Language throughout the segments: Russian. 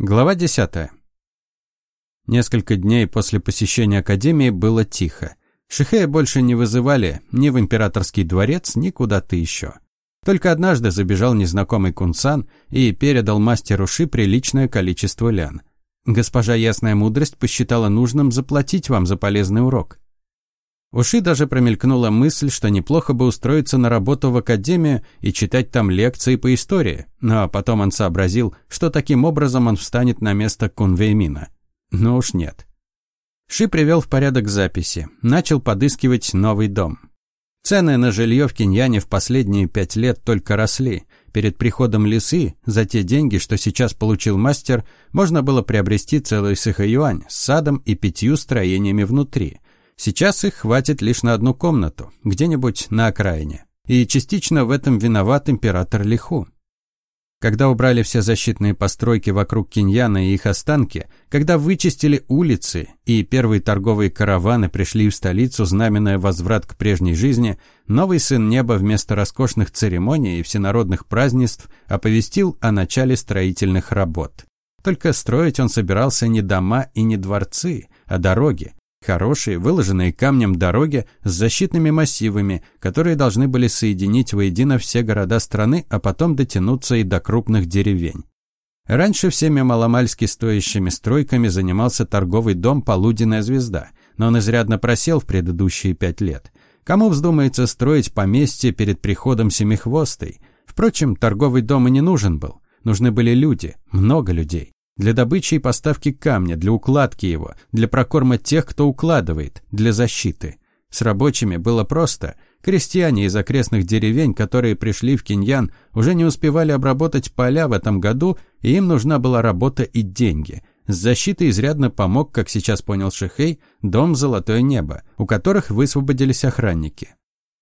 Глава 10. Несколько дней после посещения академии было тихо. Шихея больше не вызывали ни в императорский дворец, ни куда-то еще. Только однажды забежал незнакомый кунсан и передал мастеру Ши приличное количество лян. Госпожа Ясная Мудрость посчитала нужным заплатить вам за полезный урок. У Ши даже промелькнула мысль, что неплохо бы устроиться на работу в академию и читать там лекции по истории, но потом он сообразил, что таким образом он встанет на место Кунвеймина. Но уж нет. Ши привел в порядок записи, начал подыскивать новый дом. Цены на жилье в Киньяне в последние пять лет только росли. Перед приходом лисы за те деньги, что сейчас получил мастер, можно было приобрести целый сыхоюань с садом и пятью строениями внутри – Сейчас их хватит лишь на одну комнату, где-нибудь на окраине. И частично в этом виноват император Лиху. Когда убрали все защитные постройки вокруг Киньяна и их останки, когда вычистили улицы и первые торговые караваны пришли в столицу, знаменуя возврат к прежней жизни, новый сын неба вместо роскошных церемоний и всенародных празднеств оповестил о начале строительных работ. Только строить он собирался не дома и не дворцы, а дороги, Хорошие, выложенные камнем дороги с защитными массивами, которые должны были соединить воедино все города страны, а потом дотянуться и до крупных деревень. Раньше всеми маломальски стоящими стройками занимался торговый дом «Полуденная звезда», но он изрядно просел в предыдущие пять лет. Кому вздумается строить поместье перед приходом Семихвостой? Впрочем, торговый дом и не нужен был. Нужны были люди, много людей. Для добычи и поставки камня, для укладки его, для прокорма тех, кто укладывает, для защиты. С рабочими было просто. Крестьяне из окрестных деревень, которые пришли в Киньян, уже не успевали обработать поля в этом году, и им нужна была работа и деньги. С защитой изрядно помог, как сейчас понял Шихей, дом «Золотое небо», у которых высвободились охранники.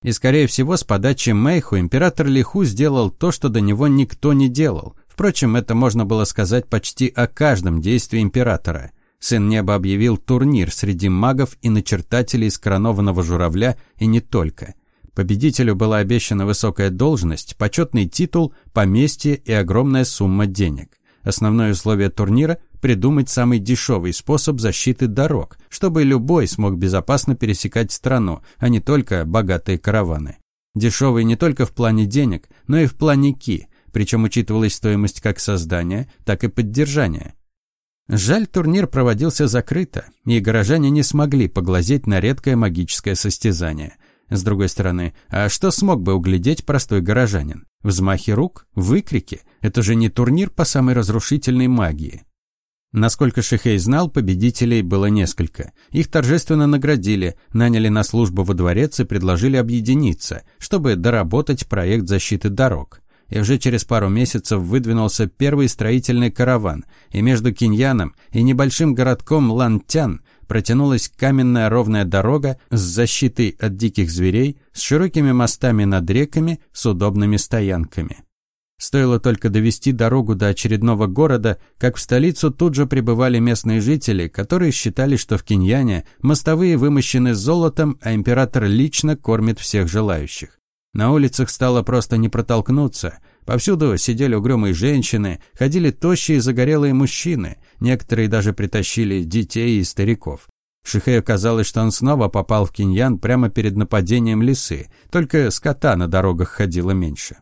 И, скорее всего, с подачи Мэйху император Лиху сделал то, что до него никто не делал. Впрочем, это можно было сказать почти о каждом действии императора. Сын Неба объявил турнир среди магов и начертателей из коронованного журавля и не только. Победителю была обещана высокая должность, почетный титул, поместье и огромная сумма денег. Основное условие турнира – придумать самый дешевый способ защиты дорог, чтобы любой смог безопасно пересекать страну, а не только богатые караваны. Дешевый не только в плане денег, но и в плане ки – причем учитывалась стоимость как создания, так и поддержания. Жаль, турнир проводился закрыто, и горожане не смогли поглазеть на редкое магическое состязание. С другой стороны, а что смог бы углядеть простой горожанин? Взмахи рук? Выкрики? Это же не турнир по самой разрушительной магии. Насколько Шихей знал, победителей было несколько. Их торжественно наградили, наняли на службу во дворец и предложили объединиться, чтобы доработать проект защиты дорог и уже через пару месяцев выдвинулся первый строительный караван, и между Киньяном и небольшим городком Лантян протянулась каменная ровная дорога с защитой от диких зверей, с широкими мостами над реками, с удобными стоянками. Стоило только довести дорогу до очередного города, как в столицу тут же прибывали местные жители, которые считали, что в Киньяне мостовые вымощены золотом, а император лично кормит всех желающих. На улицах стало просто не протолкнуться. Повсюду сидели угрюмые женщины, ходили тощие загорелые мужчины, некоторые даже притащили детей и стариков. Шихею казалось, что он снова попал в Киньян прямо перед нападением лисы, только скота на дорогах ходило меньше.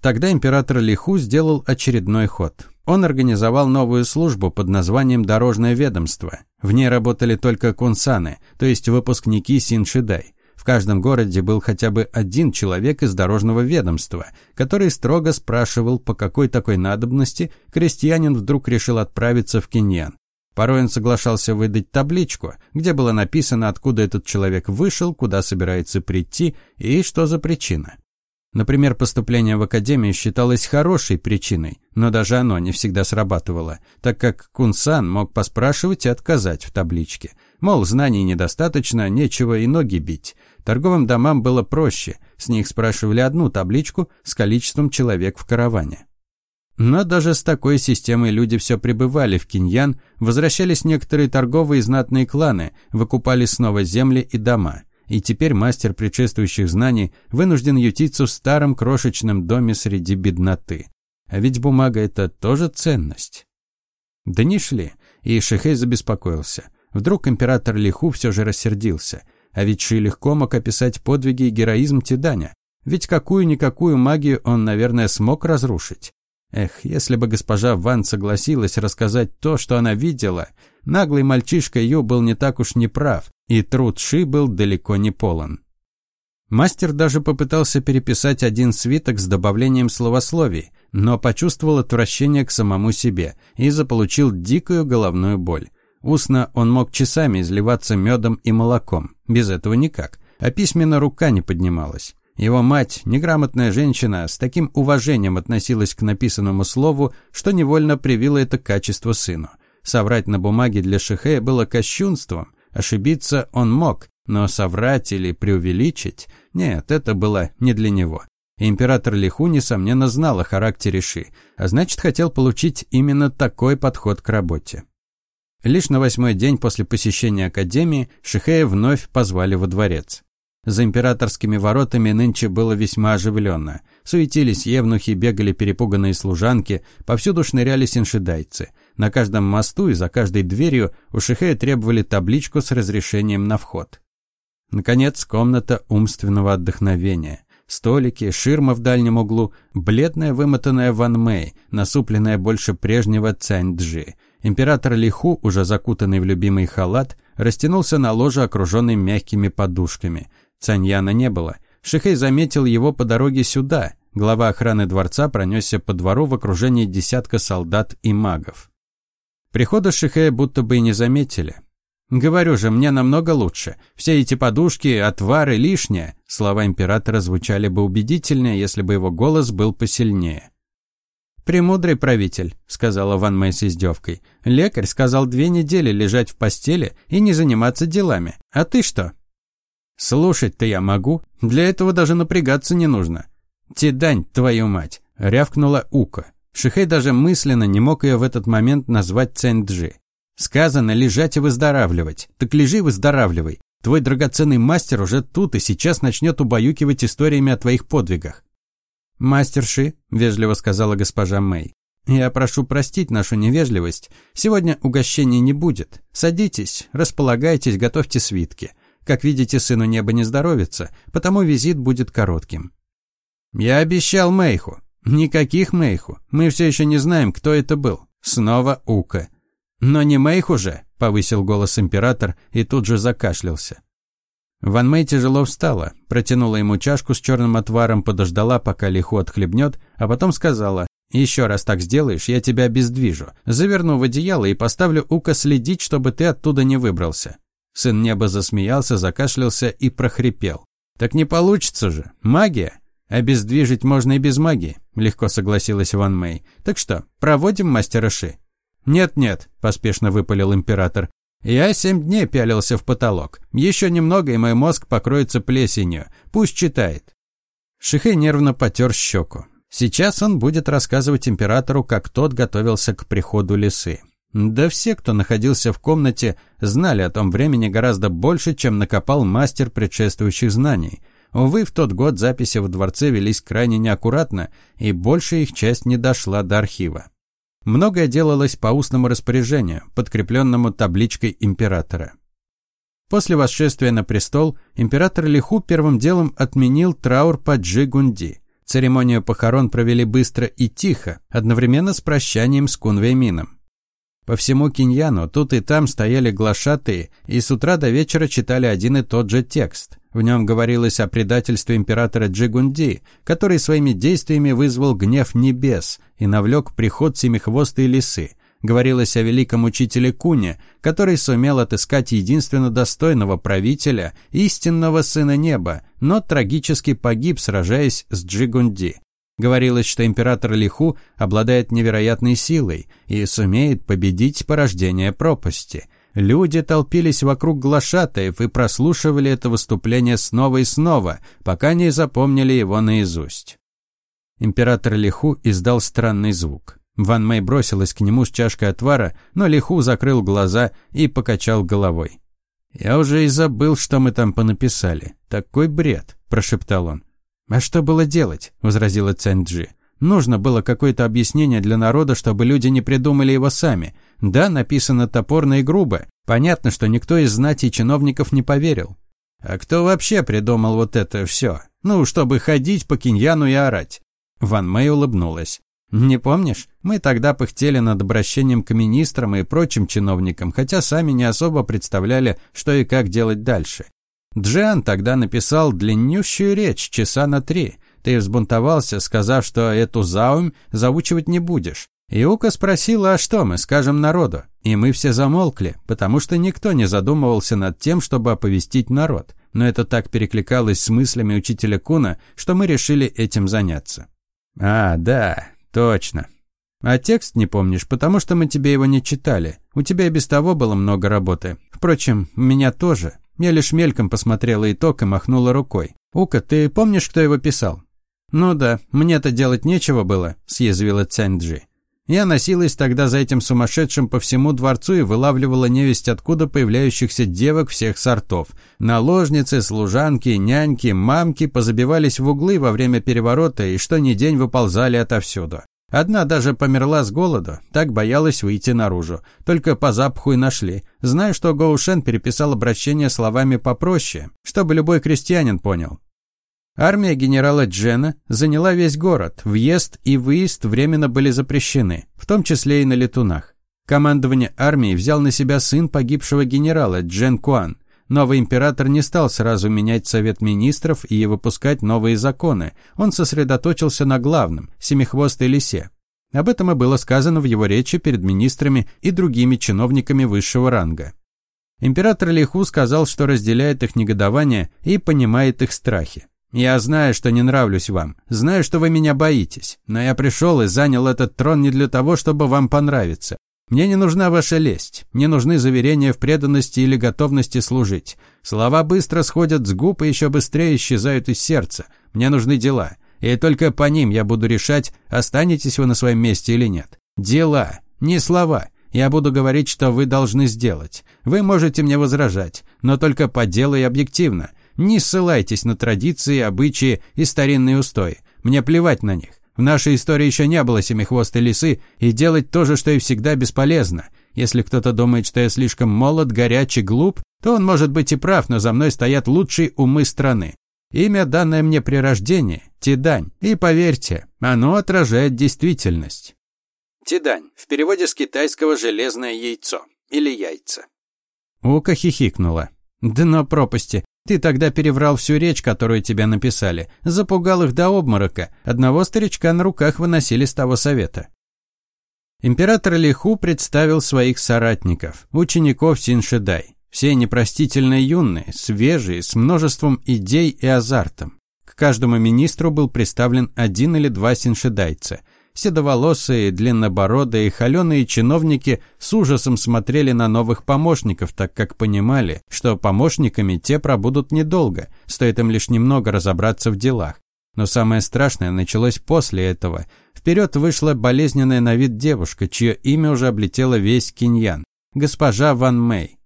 Тогда император Лиху сделал очередной ход. Он организовал новую службу под названием «Дорожное ведомство». В ней работали только кунсаны, то есть выпускники Синшидай. В каждом городе был хотя бы один человек из дорожного ведомства, который строго спрашивал, по какой такой надобности крестьянин вдруг решил отправиться в Киньян. Порой он соглашался выдать табличку, где было написано, откуда этот человек вышел, куда собирается прийти и что за причина. Например, поступление в академию считалось хорошей причиной, но даже оно не всегда срабатывало, так как Кунсан мог поспрашивать и отказать в табличке. Мол, знаний недостаточно, нечего и ноги бить. Торговым домам было проще, с них спрашивали одну табличку с количеством человек в караване. Но даже с такой системой люди все прибывали в Киньян, возвращались некоторые торговые и знатные кланы, выкупали снова земли и дома. И теперь мастер предшествующих знаний вынужден ютиться в старом крошечном доме среди бедноты. А ведь бумага – это тоже ценность. Дни шли, и Шихей забеспокоился. Вдруг император Лиху все же рассердился. А ведь Ши легко мог описать подвиги и героизм Тиданя. Ведь какую-никакую магию он, наверное, смог разрушить. Эх, если бы госпожа Ван согласилась рассказать то, что она видела, наглый мальчишка Ю был не так уж неправ, и труд Ши был далеко не полон. Мастер даже попытался переписать один свиток с добавлением словословий, но почувствовал отвращение к самому себе и заполучил дикую головную боль. Устно он мог часами изливаться медом и молоком, без этого никак, а письменно рука не поднималась. Его мать, неграмотная женщина, с таким уважением относилась к написанному слову, что невольно привила это качество сыну. Соврать на бумаге для Шихея было кощунством, ошибиться он мог, но соврать или преувеличить – нет, это было не для него. Император Лиху, несомненно, знал о характере Ши, а значит, хотел получить именно такой подход к работе. Лишь на восьмой день после посещения Академии Шихея вновь позвали во дворец. За императорскими воротами нынче было весьма оживленно. Суетились евнухи, бегали перепуганные служанки, повсюду шнырялись иншидайцы. На каждом мосту и за каждой дверью у Шихея требовали табличку с разрешением на вход. Наконец, комната умственного отдохновения. Столики, ширма в дальнем углу, бледная вымотанная Ван Мэй, насупленная больше прежнего Цянь-Джи. Император Лиху, уже закутанный в любимый халат, растянулся на ложе, окруженный мягкими подушками. Цаньяна не было. Шихей заметил его по дороге сюда. Глава охраны дворца пронесся по двору в окружении десятка солдат и магов. Прихода Шихея будто бы и не заметили. «Говорю же, мне намного лучше. Все эти подушки, отвары лишние». Слова императора звучали бы убедительнее, если бы его голос был посильнее. «Премудрый правитель», — сказала Ван Мэй с издевкой. «Лекарь сказал две недели лежать в постели и не заниматься делами. А ты что?» «Слушать-то я могу. Для этого даже напрягаться не нужно». «Тидань, твою мать!» — рявкнула Ука. Шихей даже мысленно не мог ее в этот момент назвать Цэнджи. Сказано лежать и выздоравливать. Так лежи и выздоравливай. Твой драгоценный мастер уже тут и сейчас начнет убаюкивать историями о твоих подвигах. «Мастерши», – вежливо сказала госпожа Мэй, – «я прошу простить нашу невежливость. Сегодня угощения не будет. Садитесь, располагайтесь, готовьте свитки. Как видите, сыну неба не здоровится, потому визит будет коротким». «Я обещал Мэйху». «Никаких Мэйху. Мы все еще не знаем, кто это был». Снова Ука. «Но не Мэйх уже», – повысил голос император и тут же закашлялся. Ван Мэй тяжело встала, протянула ему чашку с черным отваром, подождала, пока лиху отхлебнет, а потом сказала, «Еще раз так сделаешь, я тебя обездвижу. Заверну в одеяло и поставлю Ука следить, чтобы ты оттуда не выбрался». Сын неба засмеялся, закашлялся и прохрипел. «Так не получится же. Магия. Обездвижить можно и без магии», – легко согласилась Ван Мэй. «Так что, проводим мастера Ши?» «Нет-нет», – поспешно выпалил император. «Я семь дней пялился в потолок. Еще немного, и мой мозг покроется плесенью. Пусть читает». Шихей нервно потер щеку. Сейчас он будет рассказывать императору, как тот готовился к приходу лисы. Да все, кто находился в комнате, знали о том времени гораздо больше, чем накопал мастер предшествующих знаний. Увы, в тот год записи в дворце велись крайне неаккуратно, и большая их часть не дошла до архива. Многое делалось по устному распоряжению, подкрепленному табличкой императора. После восшествия на престол император Лиху первым делом отменил траур по Джигунди. Церемонию похорон провели быстро и тихо, одновременно с прощанием с Кунвеймином. По всему Киньяну тут и там стояли глашатые и с утра до вечера читали один и тот же текст. В нем говорилось о предательстве императора Джигунди, который своими действиями вызвал гнев небес и навлек приход семихвостой лисы. Говорилось о великом учителе Куне, который сумел отыскать единственно достойного правителя, истинного сына неба, но трагически погиб, сражаясь с Джигунди. Говорилось, что император Лиху обладает невероятной силой и сумеет победить порождение пропасти – Люди толпились вокруг глашатаев и прослушивали это выступление снова и снова, пока не запомнили его наизусть. Император Лиху издал странный звук. Ван Мэй бросилась к нему с чашкой отвара, но Лиху закрыл глаза и покачал головой. «Я уже и забыл, что мы там понаписали. Такой бред», – прошептал он. «А что было делать?» – возразила Цэнджи. Нужно было какое-то объяснение для народа, чтобы люди не придумали его сами. Да, написано топорно и грубо. Понятно, что никто из знати и чиновников не поверил. А кто вообще придумал вот это все? Ну, чтобы ходить по киньяну и орать. Ван Мэй улыбнулась. «Не помнишь? Мы тогда пыхтели над обращением к министрам и прочим чиновникам, хотя сами не особо представляли, что и как делать дальше. Джиан тогда написал длиннющую речь, часа на три. Ты взбунтовался, сказав, что эту заумь заучивать не будешь. Иука спросила, а что мы скажем народу? И мы все замолкли, потому что никто не задумывался над тем, чтобы оповестить народ. Но это так перекликалось с мыслями учителя Куна, что мы решили этим заняться. А, да, точно. А текст не помнишь, потому что мы тебе его не читали. У тебя и без того было много работы. Впрочем, у меня тоже. Я лишь мельком посмотрела итог и махнула рукой. «Ука, ты помнишь, кто его писал?» «Ну да, мне-то делать нечего было», – съязвила Цянджи. Я носилась тогда за этим сумасшедшим по всему дворцу и вылавливала невесть откуда появляющихся девок всех сортов. Наложницы, служанки, няньки, мамки позабивались в углы во время переворота и что ни день выползали отовсюду. Одна даже померла с голоду, так боялась выйти наружу. Только по запаху и нашли. Знаю, что Гоушен переписал обращение словами попроще, чтобы любой крестьянин понял. Армия генерала Джена заняла весь город, въезд и выезд временно были запрещены, в том числе и на летунах. Командование армии взял на себя сын погибшего генерала Джен Куан. Новый император не стал сразу менять Совет Министров и выпускать новые законы. Он сосредоточился на главном – семихвостой лисе. Об этом и было сказано в его речи перед министрами и другими чиновниками высшего ранга. Император Лиху сказал, что разделяет их негодование и понимает их страхи. Я знаю, что не нравлюсь вам, знаю, что вы меня боитесь, но я пришел и занял этот трон не для того, чтобы вам понравиться. Мне не нужна ваша лесть, не нужны заверения в преданности или готовности служить. Слова быстро сходят с губ и еще быстрее исчезают из сердца. Мне нужны дела, и только по ним я буду решать, останетесь вы на своем месте или нет. Дела, не слова. Я буду говорить, что вы должны сделать. Вы можете мне возражать, но только по делу и объективно. Не ссылайтесь на традиции, обычаи и старинные устои. Мне плевать на них. В нашей истории еще не было семихвостой лисы, и делать то же, что и всегда, бесполезно. Если кто-то думает, что я слишком молод, горячий, глуп, то он может быть и прав, но за мной стоят лучшие умы страны. Имя, данное мне при рождении – Тидань, и поверьте, оно отражает действительность. Тидань, в переводе с китайского «железное яйцо» или «яйца». Ука хихикнула. Дно пропасти. Ты тогда переврал всю речь, которую тебе написали. Запугал их до обморока. Одного старичка на руках выносили с того совета. Император Лиху представил своих соратников, учеников Синшедай. Все непростительно юные, свежие, с множеством идей и азартом. К каждому министру был представлен один или два синшедайца – Седоволосые, длиннобородые, холеные чиновники с ужасом смотрели на новых помощников, так как понимали, что помощниками те пробудут недолго, стоит им лишь немного разобраться в делах. Но самое страшное началось после этого. Вперед вышла болезненная на вид девушка, чье имя уже облетело весь Киньян. Госпожа Ван Мэй.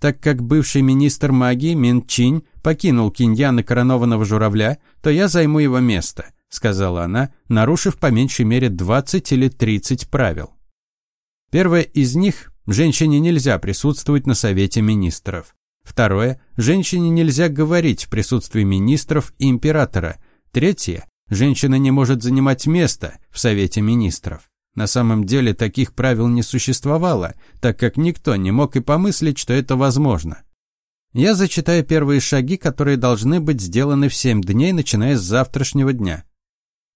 Так как бывший министр магии Мин Чинь покинул Киньян и коронованного журавля, то я займу его место. – сказала она, нарушив по меньшей мере 20 или 30 правил. Первое из них – женщине нельзя присутствовать на Совете Министров. Второе – женщине нельзя говорить в присутствии министров и императора. Третье – женщина не может занимать место в Совете Министров. На самом деле таких правил не существовало, так как никто не мог и помыслить, что это возможно. Я зачитаю первые шаги, которые должны быть сделаны в 7 дней, начиная с завтрашнего дня.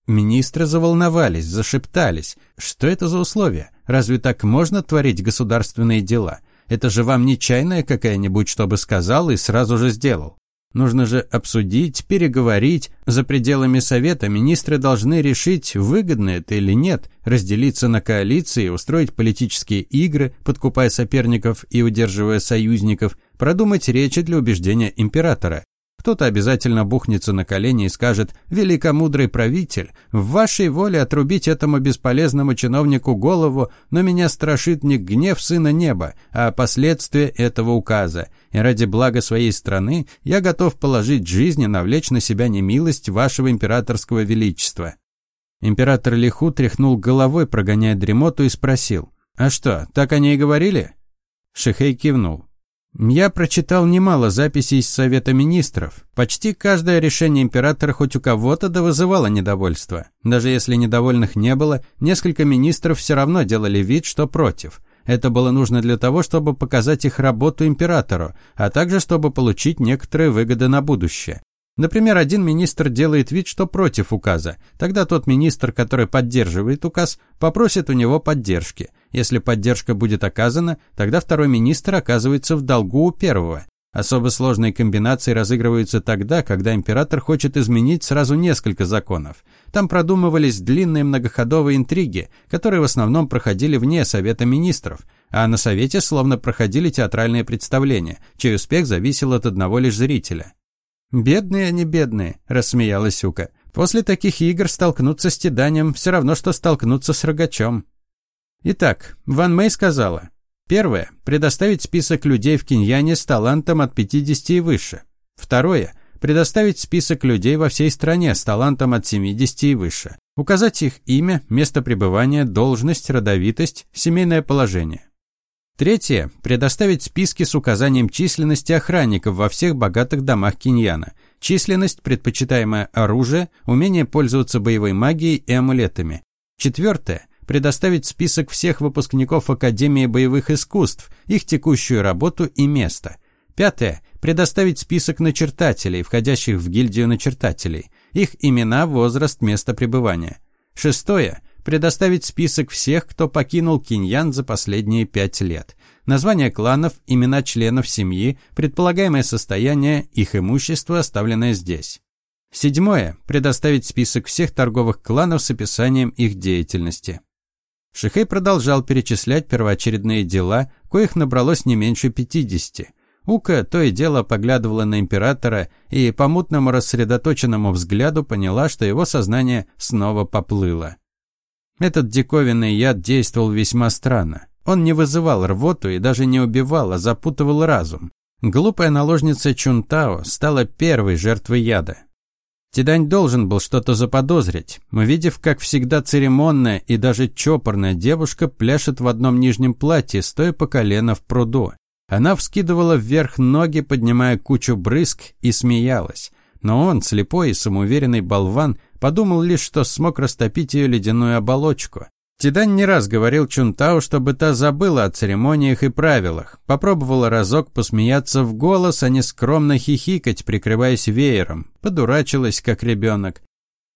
Министры заволновались, зашептались. Что это за условия? Разве так можно творить государственные дела? Это же вам не чайная какая-нибудь, чтобы сказал и сразу же сделал. Нужно же обсудить, переговорить. За пределами совета министры должны решить, выгодно это или нет, разделиться на коалиции, устроить политические игры, подкупая соперников и удерживая союзников, продумать речи для убеждения императора. Кто-то обязательно бухнется на колени и скажет «Великомудрый правитель, в вашей воле отрубить этому бесполезному чиновнику голову, но меня страшит не гнев сына неба, а последствия этого указа, и ради блага своей страны я готов положить жизнь и навлечь на себя немилость вашего императорского величества». Император Лиху тряхнул головой, прогоняя дремоту, и спросил. «А что, так они и говорили?» Шихей кивнул. Я прочитал немало записей из Совета Министров. Почти каждое решение императора хоть у кого-то да вызывало недовольство. Даже если недовольных не было, несколько министров все равно делали вид, что против. Это было нужно для того, чтобы показать их работу императору, а также чтобы получить некоторые выгоды на будущее. Например, один министр делает вид, что против указа. Тогда тот министр, который поддерживает указ, попросит у него поддержки. Если поддержка будет оказана, тогда второй министр оказывается в долгу у первого. Особо сложные комбинации разыгрываются тогда, когда император хочет изменить сразу несколько законов. Там продумывались длинные многоходовые интриги, которые в основном проходили вне Совета министров, а на Совете словно проходили театральные представления, чей успех зависел от одного лишь зрителя. «Бедные они, бедные», – рассмеялась Ука. «После таких игр столкнуться с Тиданием все равно, что столкнуться с Рогачом». Итак, Ван Мэй сказала. Первое. Предоставить список людей в Киньяне с талантом от 50 и выше. Второе. Предоставить список людей во всей стране с талантом от 70 и выше. Указать их имя, место пребывания, должность, родовитость, семейное положение. Третье. Предоставить списки с указанием численности охранников во всех богатых домах Киньяна. Численность, предпочитаемое оружие, умение пользоваться боевой магией и амулетами. Четвертое предоставить список всех выпускников Академии боевых искусств, их текущую работу и место. Пятое. Предоставить список начертателей, входящих в гильдию начертателей, их имена, возраст, место пребывания. Шестое. Предоставить список всех, кто покинул Киньян за последние пять лет. Названия кланов, имена членов семьи, предполагаемое состояние, их имущество, оставленное здесь. Седьмое. Предоставить список всех торговых кланов с описанием их деятельности. Шихей продолжал перечислять первоочередные дела, коих набралось не меньше пятидесяти. Ука то и дело поглядывала на императора и по мутному рассредоточенному взгляду поняла, что его сознание снова поплыло. Этот диковинный яд действовал весьма странно. Он не вызывал рвоту и даже не убивал, а запутывал разум. Глупая наложница Чунтао стала первой жертвой яда. Тидань должен был что-то заподозрить, увидев, как всегда церемонная и даже чопорная девушка пляшет в одном нижнем платье, стоя по колено в пруду. Она вскидывала вверх ноги, поднимая кучу брызг, и смеялась. Но он, слепой и самоуверенный болван, подумал лишь, что смог растопить ее ледяную оболочку. Тидань не раз говорил Чунтау, чтобы та забыла о церемониях и правилах. Попробовала разок посмеяться в голос, а не скромно хихикать, прикрываясь веером. Подурачилась, как ребенок.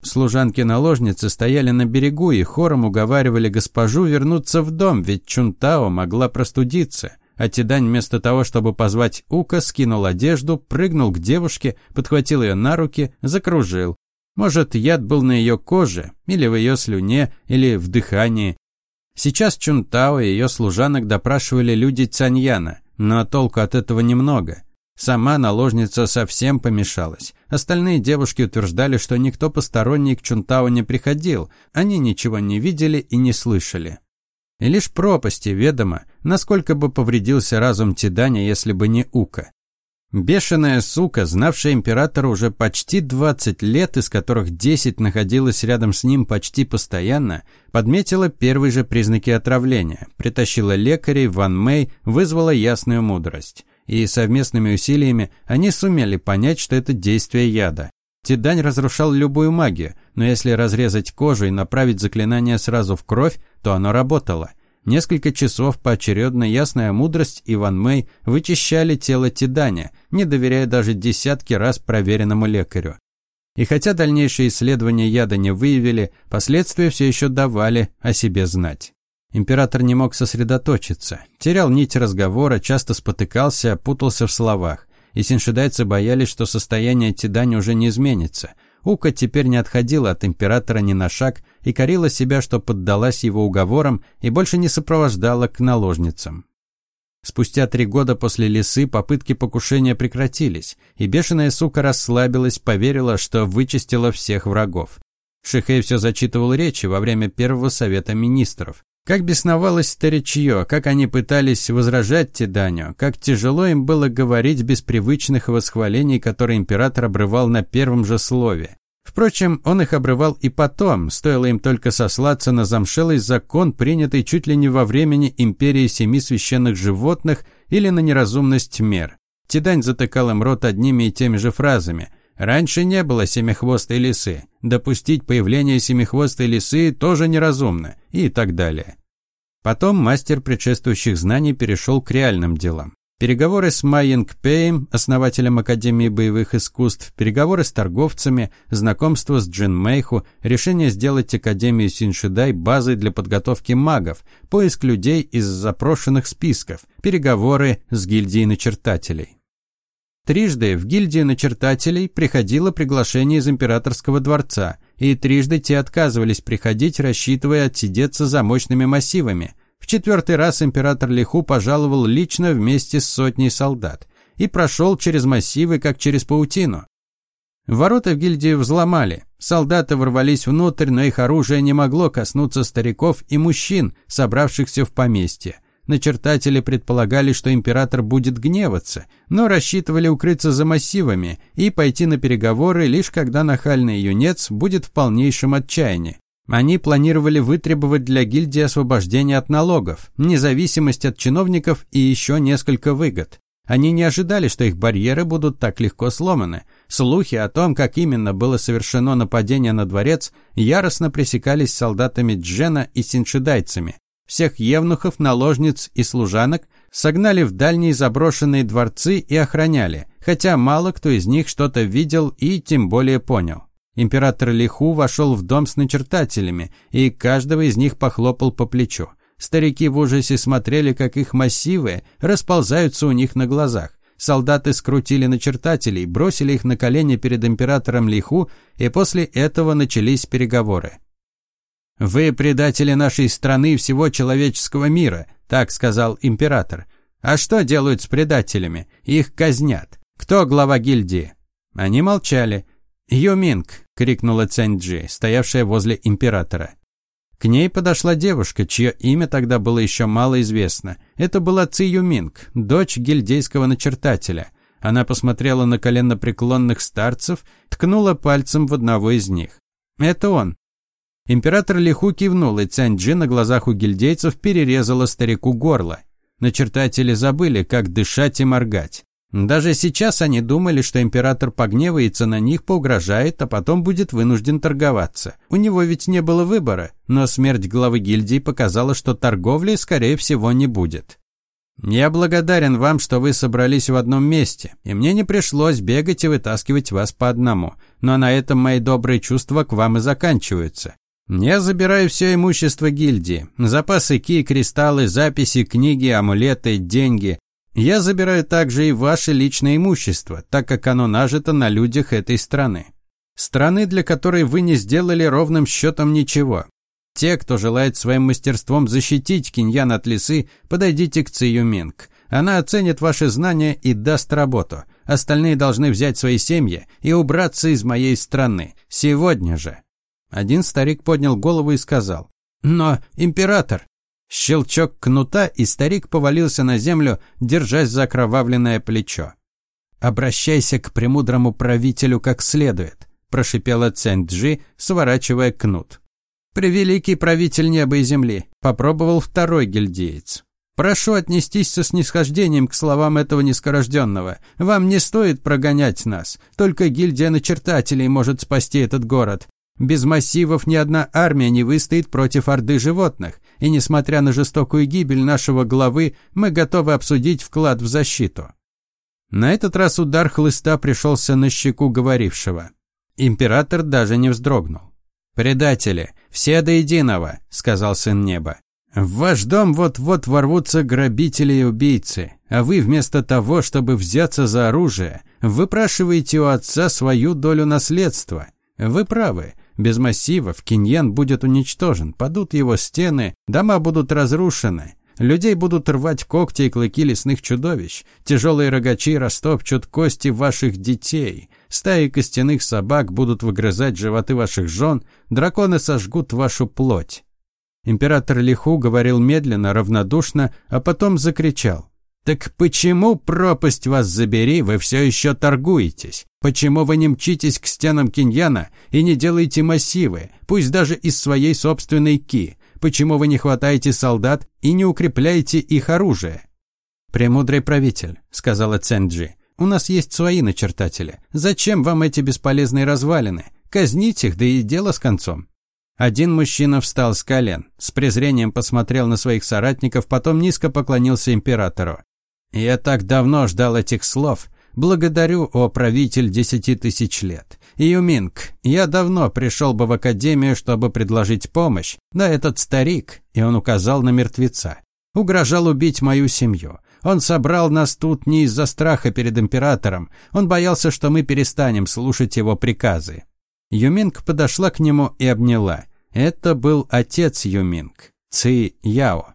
Служанки-наложницы стояли на берегу и хором уговаривали госпожу вернуться в дом, ведь Чунтао могла простудиться. А Тидань вместо того, чтобы позвать Ука, скинул одежду, прыгнул к девушке, подхватил ее на руки, закружил. Может, яд был на ее коже, или в ее слюне, или в дыхании. Сейчас Чунтао и ее служанок допрашивали люди Цаньяна, но толку от этого немного. Сама наложница совсем помешалась. Остальные девушки утверждали, что никто посторонний к Чунтао не приходил, они ничего не видели и не слышали. И лишь пропасти ведомо, насколько бы повредился разум Тиданя, если бы не Ука. Бешеная сука, знавшая императора уже почти 20 лет, из которых 10 находилась рядом с ним почти постоянно, подметила первые же признаки отравления, притащила лекарей, Ван Мэй, вызвала ясную мудрость. И совместными усилиями они сумели понять, что это действие яда. Тидань разрушал любую магию, но если разрезать кожу и направить заклинание сразу в кровь, то оно работало – Несколько часов поочередно ясная мудрость и Ван Мэй вычищали тело Тиданя, не доверяя даже десятки раз проверенному лекарю. И хотя дальнейшие исследования яда не выявили, последствия все еще давали о себе знать. Император не мог сосредоточиться, терял нить разговора, часто спотыкался, путался в словах. И синшидайцы боялись, что состояние Тидани уже не изменится – Ука теперь не отходила от императора ни на шаг и корила себя, что поддалась его уговорам и больше не сопровождала к наложницам. Спустя три года после лисы попытки покушения прекратились, и бешеная сука расслабилась, поверила, что вычистила всех врагов. Шихей все зачитывал речи во время первого совета министров. Как бесновалось старичье, как они пытались возражать Тиданю, как тяжело им было говорить без привычных восхвалений, которые император обрывал на первом же слове. Впрочем, он их обрывал и потом, стоило им только сослаться на замшелый закон, принятый чуть ли не во времени империи семи священных животных или на неразумность мер. Тидань затыкал им рот одними и теми же фразами. «Раньше не было семихвостой лисы. Допустить появление семихвостой лисы тоже неразумно» и так далее. Потом мастер предшествующих знаний перешел к реальным делам. Переговоры с Майинг Пеем, основателем Академии боевых искусств, переговоры с торговцами, знакомство с Джин Мэйху, решение сделать Академию Синшидай базой для подготовки магов, поиск людей из запрошенных списков, переговоры с гильдией начертателей. Трижды в гильдию начертателей приходило приглашение из императорского дворца, и трижды те отказывались приходить, рассчитывая отсидеться за мощными массивами – в четвертый раз император Лиху пожаловал лично вместе с сотней солдат и прошел через массивы, как через паутину. Ворота в гильдию взломали. Солдаты ворвались внутрь, но их оружие не могло коснуться стариков и мужчин, собравшихся в поместье. Начертатели предполагали, что император будет гневаться, но рассчитывали укрыться за массивами и пойти на переговоры, лишь когда нахальный юнец будет в полнейшем отчаянии. Они планировали вытребовать для гильдии освобождение от налогов, независимость от чиновников и еще несколько выгод. Они не ожидали, что их барьеры будут так легко сломаны. Слухи о том, как именно было совершено нападение на дворец, яростно пресекались солдатами Джена и синшидайцами. Всех евнухов, наложниц и служанок согнали в дальние заброшенные дворцы и охраняли, хотя мало кто из них что-то видел и тем более понял. Император Лиху вошел в дом с начертателями, и каждого из них похлопал по плечу. Старики в ужасе смотрели, как их массивы расползаются у них на глазах. Солдаты скрутили начертателей, бросили их на колени перед императором Лиху, и после этого начались переговоры. «Вы предатели нашей страны и всего человеческого мира», – так сказал император. «А что делают с предателями? Их казнят. Кто глава гильдии?» Они молчали. «Юминг», – крикнула Цэнджи, стоявшая возле императора. К ней подошла девушка, чье имя тогда было еще мало известно. Это была Ци Юминг, дочь гильдейского начертателя. Она посмотрела на коленнопреклонных старцев, ткнула пальцем в одного из них. «Это он». Император Лиху кивнул, и Цяньджи на глазах у гильдейцев перерезала старику горло. Начертатели забыли, как дышать и моргать. Даже сейчас они думали, что император погневается на них, поугрожает, а потом будет вынужден торговаться. У него ведь не было выбора, но смерть главы гильдии показала, что торговли, скорее всего, не будет. «Я благодарен вам, что вы собрались в одном месте, и мне не пришлось бегать и вытаскивать вас по одному, но на этом мои добрые чувства к вам и заканчиваются. Я забираю все имущество гильдии, запасы ки, кристаллы, записи, книги, амулеты, деньги, я забираю также и ваше личное имущество, так как оно нажито на людях этой страны. Страны, для которой вы не сделали ровным счетом ничего. Те, кто желает своим мастерством защитить Киньян от лисы, подойдите к Цию Минг. Она оценит ваши знания и даст работу. Остальные должны взять свои семьи и убраться из моей страны. Сегодня же. Один старик поднял голову и сказал. «Но, император, Щелчок кнута, и старик повалился на землю, держась за окровавленное плечо. «Обращайся к премудрому правителю как следует», – прошипела Цэнджи, сворачивая кнут. «Превеликий правитель неба и земли», – попробовал второй гильдеец. «Прошу отнестись со снисхождением к словам этого нескорожденного. Вам не стоит прогонять нас. Только гильдия начертателей может спасти этот город. Без массивов ни одна армия не выстоит против орды животных, и несмотря на жестокую гибель нашего главы, мы готовы обсудить вклад в защиту. На этот раз удар хлыста пришелся на щеку говорившего. Император даже не вздрогнул. «Предатели, все до единого», — сказал сын неба. «В ваш дом вот-вот ворвутся грабители и убийцы, а вы вместо того, чтобы взяться за оружие, выпрашиваете у отца свою долю наследства. Вы правы, без массивов Киньян будет уничтожен, падут его стены, дома будут разрушены. Людей будут рвать когти и клыки лесных чудовищ. Тяжелые рогачи растопчут кости ваших детей. Стаи костяных собак будут выгрызать животы ваших жен. Драконы сожгут вашу плоть. Император Лиху говорил медленно, равнодушно, а потом закричал. Так почему, пропасть вас забери, вы все еще торгуетесь? Почему вы не мчитесь к стенам Киньяна и не делаете массивы, пусть даже из своей собственной ки? Почему вы не хватаете солдат и не укрепляете их оружие? «Премудрый правитель», — сказала Ценджи, — «у нас есть свои начертатели. Зачем вам эти бесполезные развалины? Казнить их, да и дело с концом». Один мужчина встал с колен, с презрением посмотрел на своих соратников, потом низко поклонился императору. «Я так давно ждал этих слов. Благодарю, о правитель десяти тысяч лет. Юминг, я давно пришел бы в академию, чтобы предложить помощь, но этот старик, и он указал на мертвеца, угрожал убить мою семью. Он собрал нас тут не из-за страха перед императором, он боялся, что мы перестанем слушать его приказы. Юминг подошла к нему и обняла. Это был отец Юминг, Ци Яо.